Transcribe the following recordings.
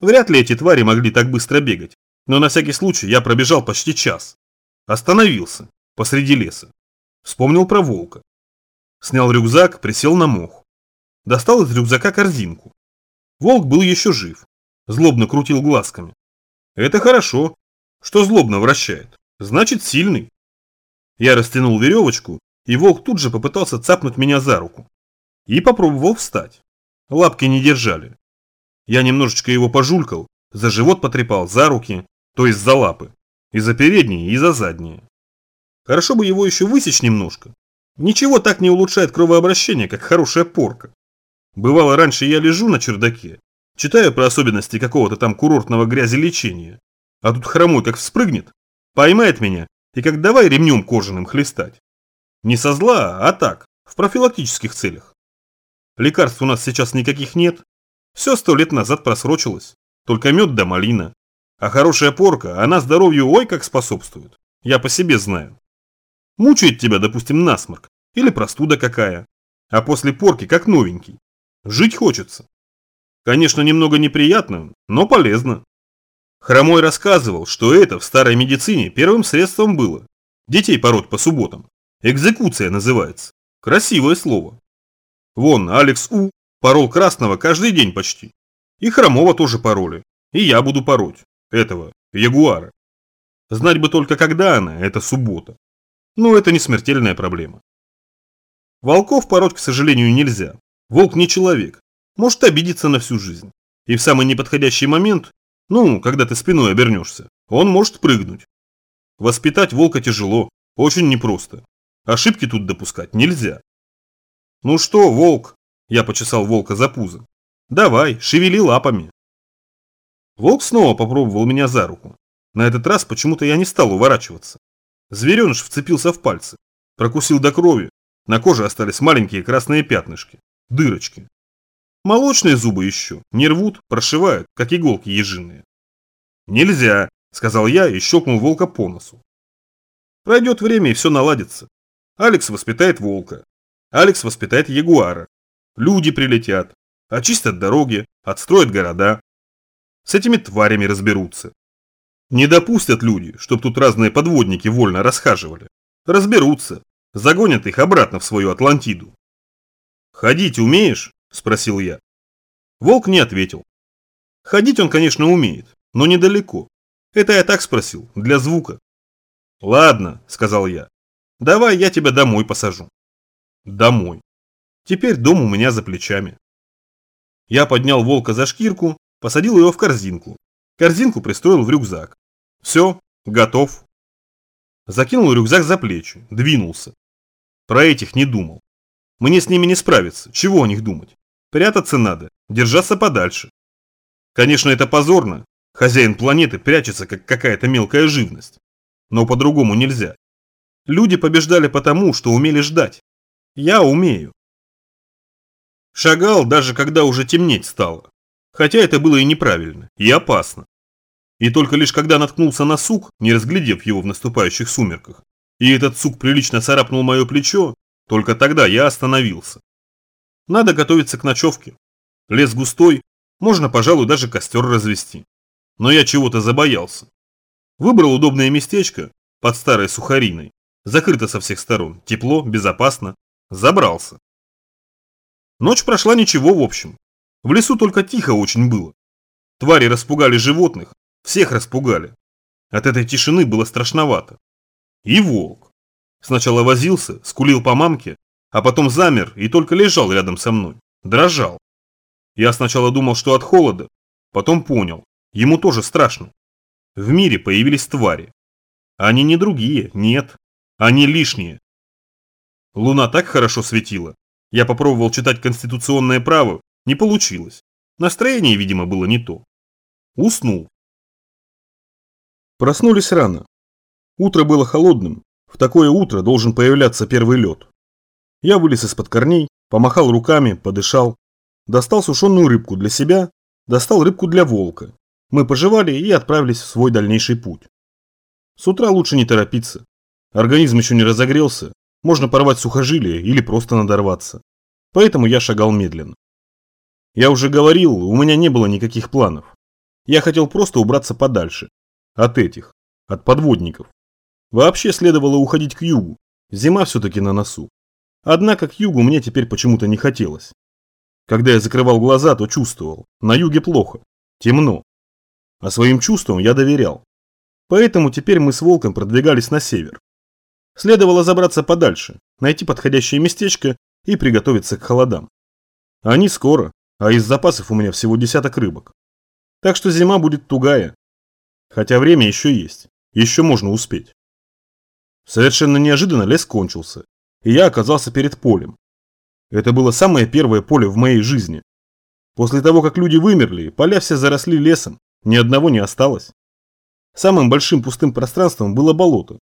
Вряд ли эти твари могли так быстро бегать, но на всякий случай я пробежал почти час. Остановился посреди леса. Вспомнил про волка. Снял рюкзак, присел на мох. Достал из рюкзака корзинку. Волк был еще жив. Злобно крутил глазками. Это хорошо. Что злобно вращает? Значит, сильный. Я растянул веревочку, и волк тут же попытался цапнуть меня за руку. И попробовал встать. Лапки не держали. Я немножечко его пожулькал, за живот потрепал, за руки, то есть за лапы. И за передние, и за задние. Хорошо бы его еще высечь немножко. Ничего так не улучшает кровообращение, как хорошая порка. Бывало, раньше я лежу на чердаке, читаю про особенности какого-то там курортного грязелечения, а тут хромой как вспрыгнет, поймает меня и как давай ремнем кожаным хлестать. Не со зла, а так, в профилактических целях. Лекарств у нас сейчас никаких нет, все сто лет назад просрочилось, только мед да малина. А хорошая порка, она здоровью ой как способствует, я по себе знаю. Мучает тебя, допустим, насморк или простуда какая, а после порки как новенький. Жить хочется. Конечно, немного неприятно, но полезно. Хромой рассказывал, что это в старой медицине первым средством было. Детей пороть по субботам. Экзекуция называется. Красивое слово. Вон, Алекс У порол красного каждый день почти. И хромого тоже пороли. И я буду пороть. Этого, ягуара. Знать бы только, когда она, это суббота. Но это не смертельная проблема. Волков пороть, к сожалению, нельзя. Волк не человек, может обидеться на всю жизнь. И в самый неподходящий момент, ну, когда ты спиной обернешься, он может прыгнуть. Воспитать волка тяжело, очень непросто. Ошибки тут допускать нельзя. Ну что, волк? Я почесал волка за пузо. Давай, шевели лапами. Волк снова попробовал меня за руку. На этот раз почему-то я не стал уворачиваться. Звереныш вцепился в пальцы, прокусил до крови, на коже остались маленькие красные пятнышки дырочки. Молочные зубы еще, не рвут, прошивают, как иголки ежиные. Нельзя, сказал я и щелкнул волка по носу. Пройдет время и все наладится. Алекс воспитает волка. Алекс воспитает ягуара. Люди прилетят, очистят дороги, отстроят города. С этими тварями разберутся. Не допустят люди, чтоб тут разные подводники вольно расхаживали. Разберутся, загонят их обратно в свою Атлантиду. «Ходить умеешь?» – спросил я. Волк не ответил. Ходить он, конечно, умеет, но недалеко. Это я так спросил, для звука. «Ладно», – сказал я. «Давай я тебя домой посажу». «Домой». Теперь дом у меня за плечами. Я поднял волка за шкирку, посадил его в корзинку. Корзинку пристроил в рюкзак. Все, готов. Закинул рюкзак за плечи, двинулся. Про этих не думал. Мне с ними не справиться, чего о них думать? Прятаться надо, держаться подальше. Конечно, это позорно. Хозяин планеты прячется, как какая-то мелкая живность. Но по-другому нельзя. Люди побеждали потому, что умели ждать. Я умею. Шагал, даже когда уже темнеть стало. Хотя это было и неправильно, и опасно. И только лишь когда наткнулся на сук, не разглядев его в наступающих сумерках, и этот сук прилично царапнул мое плечо, только тогда я остановился. Надо готовиться к ночевке. Лес густой, можно, пожалуй, даже костер развести. Но я чего-то забоялся. Выбрал удобное местечко под старой сухариной. Закрыто со всех сторон, тепло, безопасно. Забрался. Ночь прошла ничего в общем. В лесу только тихо очень было. Твари распугали животных, всех распугали. От этой тишины было страшновато. И волк. Сначала возился, скулил по мамке, а потом замер и только лежал рядом со мной, дрожал. Я сначала думал, что от холода, потом понял, ему тоже страшно. В мире появились твари. Они не другие, нет, они лишние. Луна так хорошо светила. Я попробовал читать конституционное право, не получилось. Настроение, видимо, было не то. Уснул. Проснулись рано. Утро было холодным, в такое утро должен появляться первый лед. Я вылез из-под корней, помахал руками, подышал. Достал сушеную рыбку для себя, достал рыбку для волка. Мы пожевали и отправились в свой дальнейший путь. С утра лучше не торопиться. Организм еще не разогрелся, можно порвать сухожилие или просто надорваться. Поэтому я шагал медленно. Я уже говорил, у меня не было никаких планов. Я хотел просто убраться подальше. От этих. От подводников. Вообще следовало уходить к югу. Зима все-таки на носу. Однако к югу мне теперь почему-то не хотелось. Когда я закрывал глаза, то чувствовал. На юге плохо. Темно. А своим чувствам я доверял. Поэтому теперь мы с Волком продвигались на север. Следовало забраться подальше, найти подходящее местечко и приготовиться к холодам. Они скоро, а из запасов у меня всего десяток рыбок. Так что зима будет тугая. Хотя время еще есть, еще можно успеть. Совершенно неожиданно лес кончился, и я оказался перед полем. Это было самое первое поле в моей жизни. После того, как люди вымерли, поля все заросли лесом, ни одного не осталось. Самым большим пустым пространством было болото.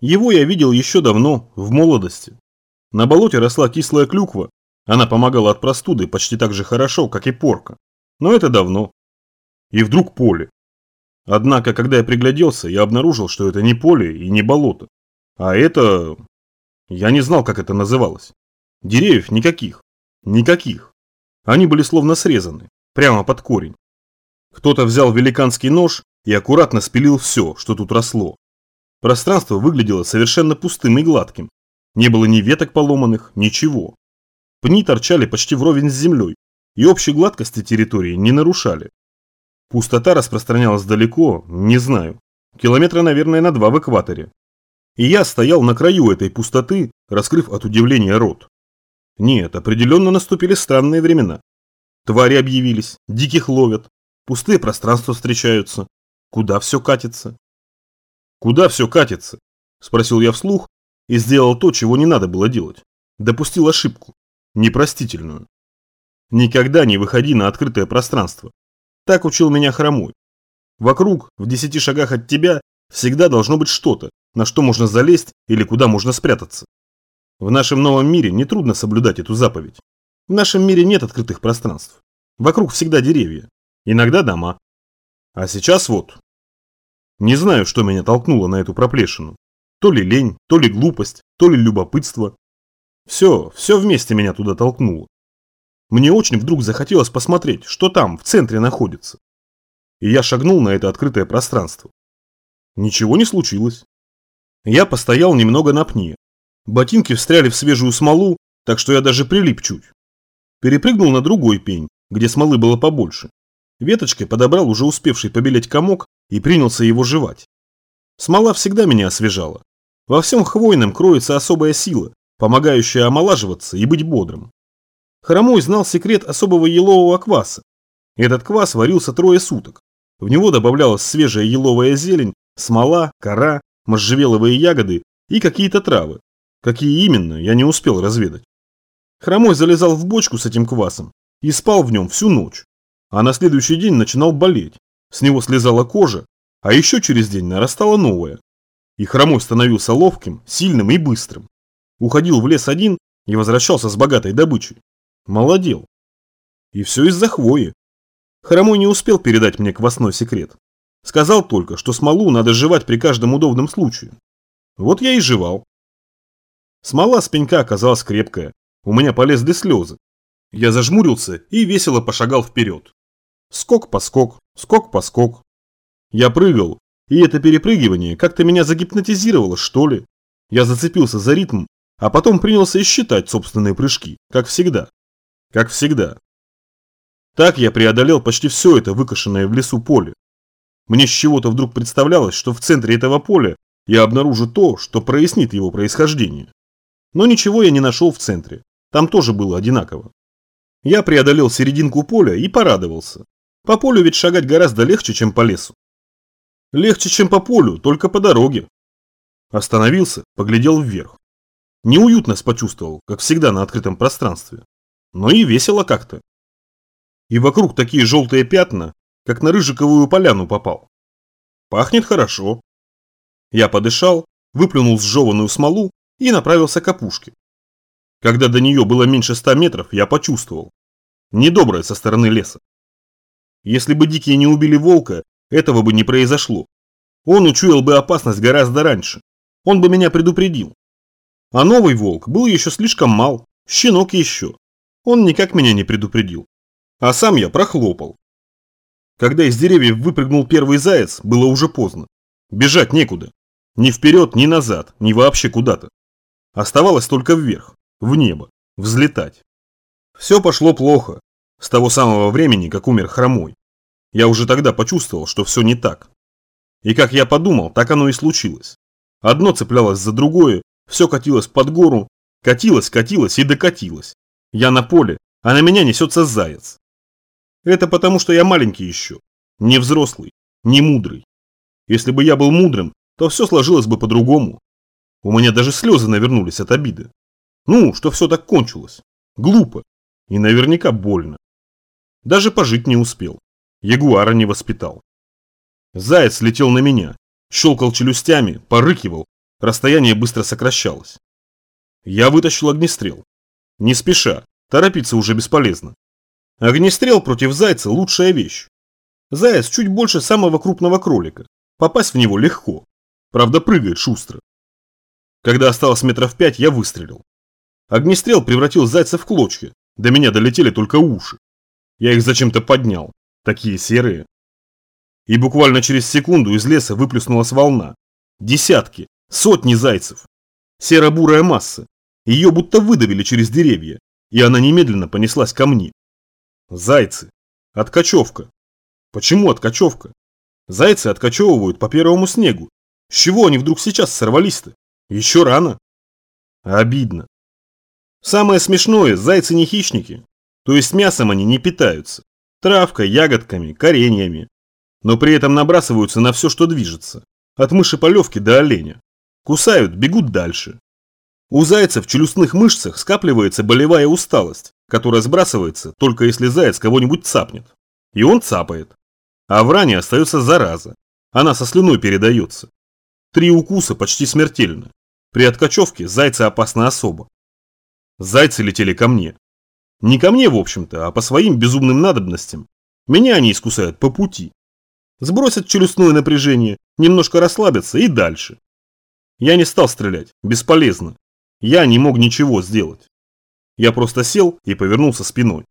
Его я видел еще давно, в молодости. На болоте росла кислая клюква, она помогала от простуды почти так же хорошо, как и порка. Но это давно. И вдруг поле. Однако, когда я пригляделся, я обнаружил, что это не поле и не болото. А это... Я не знал, как это называлось. Деревьев никаких. Никаких. Они были словно срезаны, прямо под корень. Кто-то взял великанский нож и аккуратно спилил все, что тут росло. Пространство выглядело совершенно пустым и гладким. Не было ни веток поломанных, ничего. Пни торчали почти вровень с землей и общей гладкости территории не нарушали. Пустота распространялась далеко, не знаю, километра, наверное, на два в экваторе. И я стоял на краю этой пустоты, раскрыв от удивления рот. Нет, определенно наступили странные времена. Твари объявились, диких ловят, пустые пространства встречаются. Куда все катится? Куда все катится? Спросил я вслух и сделал то, чего не надо было делать. Допустил ошибку непростительную. Никогда не выходи на открытое пространство. Так учил меня хромой. Вокруг, в десяти шагах от тебя, всегда должно быть что-то, на что можно залезть или куда можно спрятаться. В нашем новом мире нетрудно соблюдать эту заповедь. В нашем мире нет открытых пространств. Вокруг всегда деревья, иногда дома. А сейчас вот. Не знаю, что меня толкнуло на эту проплешину. То ли лень, то ли глупость, то ли любопытство. Все, все вместе меня туда толкнуло. Мне очень вдруг захотелось посмотреть, что там, в центре находится. И я шагнул на это открытое пространство. Ничего не случилось. Я постоял немного на пне. Ботинки встряли в свежую смолу, так что я даже прилип чуть. Перепрыгнул на другой пень, где смолы было побольше. Веточкой подобрал уже успевший побелеть комок и принялся его жевать. Смола всегда меня освежала. Во всем хвойном кроется особая сила, помогающая омолаживаться и быть бодрым. Хромой знал секрет особого елового кваса. Этот квас варился трое суток. В него добавлялась свежая еловая зелень, смола, кора, можжевеловые ягоды и какие-то травы. Какие именно, я не успел разведать. Хромой залезал в бочку с этим квасом и спал в нем всю ночь. А на следующий день начинал болеть. С него слезала кожа, а еще через день нарастала новая. И Хромой становился ловким, сильным и быстрым. Уходил в лес один и возвращался с богатой добычей. Молодел. И все из-за хвои. Хромой не успел передать мне квасной секрет. Сказал только, что смолу надо жевать при каждом удобном случае. Вот я и жевал. Смола с пенька оказалась крепкая. У меня полезли слезы. Я зажмурился и весело пошагал вперед. Скок по скок, скок по скок. Я прыгал, и это перепрыгивание как-то меня загипнотизировало, что ли. Я зацепился за ритм а потом принялся и считать собственные прыжки, как всегда. Как всегда. Так я преодолел почти все это выкошенное в лесу поле. Мне с чего-то вдруг представлялось, что в центре этого поля я обнаружу то, что прояснит его происхождение. Но ничего я не нашел в центре, там тоже было одинаково. Я преодолел серединку поля и порадовался. По полю ведь шагать гораздо легче, чем по лесу. Легче, чем по полю, только по дороге. Остановился, поглядел вверх. Неуютность почувствовал, как всегда на открытом пространстве. Но и весело как-то. И вокруг такие желтые пятна, как на рыжиковую поляну попал. Пахнет хорошо. Я подышал, выплюнул сжеванную смолу и направился к опушке. Когда до нее было меньше ста метров, я почувствовал. Недоброе со стороны леса. Если бы дикие не убили волка, этого бы не произошло. Он учуял бы опасность гораздо раньше. Он бы меня предупредил. А новый волк был еще слишком мал, щенок еще. Он никак меня не предупредил. А сам я прохлопал. Когда из деревьев выпрыгнул первый заяц, было уже поздно. Бежать некуда. Ни вперед, ни назад, ни вообще куда-то. Оставалось только вверх, в небо, взлетать. Все пошло плохо, с того самого времени, как умер хромой. Я уже тогда почувствовал, что все не так. И как я подумал, так оно и случилось. Одно цеплялось за другое, все катилось под гору, катилось, катилось и докатилось. Я на поле, а на меня несется заяц. Это потому, что я маленький еще, не взрослый, не мудрый. Если бы я был мудрым, то все сложилось бы по-другому. У меня даже слезы навернулись от обиды. Ну, что все так кончилось. Глупо. И наверняка больно. Даже пожить не успел. Ягуара не воспитал. Заяц летел на меня, щелкал челюстями, порыкивал, расстояние быстро сокращалось. Я вытащил огнестрел. Не спеша, торопиться уже бесполезно. Огнестрел против зайца – лучшая вещь. Заяц чуть больше самого крупного кролика. Попасть в него легко. Правда, прыгает шустро. Когда осталось метров пять, я выстрелил. Огнестрел превратил зайца в клочья. До меня долетели только уши. Я их зачем-то поднял. Такие серые. И буквально через секунду из леса выплюснулась волна. Десятки, сотни зайцев. Серо-бурая масса. Ее будто выдавили через деревья, и она немедленно понеслась ко мне. Зайцы. Откачевка. Почему откачевка? Зайцы откачевывают по первому снегу. С чего они вдруг сейчас сорвались-то? Еще рано. Обидно. Самое смешное, зайцы не хищники. То есть мясом они не питаются. Травкой, ягодками, кореньями. Но при этом набрасываются на все, что движется. От мыши полевки до оленя. Кусают, бегут дальше. У зайцев в челюстных мышцах скапливается болевая усталость, которая сбрасывается только если заяц кого-нибудь цапнет. И он цапает. А в ране остается зараза. Она со слюной передается. Три укуса почти смертельно. При откачевке зайцы опасны особо. Зайцы летели ко мне. Не ко мне, в общем-то, а по своим безумным надобностям. Меня они искусают по пути. Сбросят челюстное напряжение, немножко расслабятся и дальше. Я не стал стрелять, бесполезно. Я не мог ничего сделать. Я просто сел и повернулся спиной.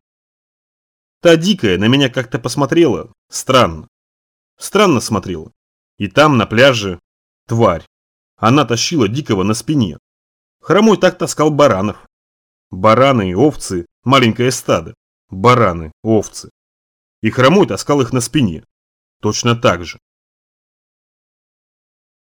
Та дикая на меня как-то посмотрела. Странно. Странно смотрела. И там, на пляже, тварь. Она тащила дикого на спине. Хромой так таскал баранов. Бараны и овцы, маленькое стадо. Бараны, овцы. И хромой таскал их на спине. Точно так же.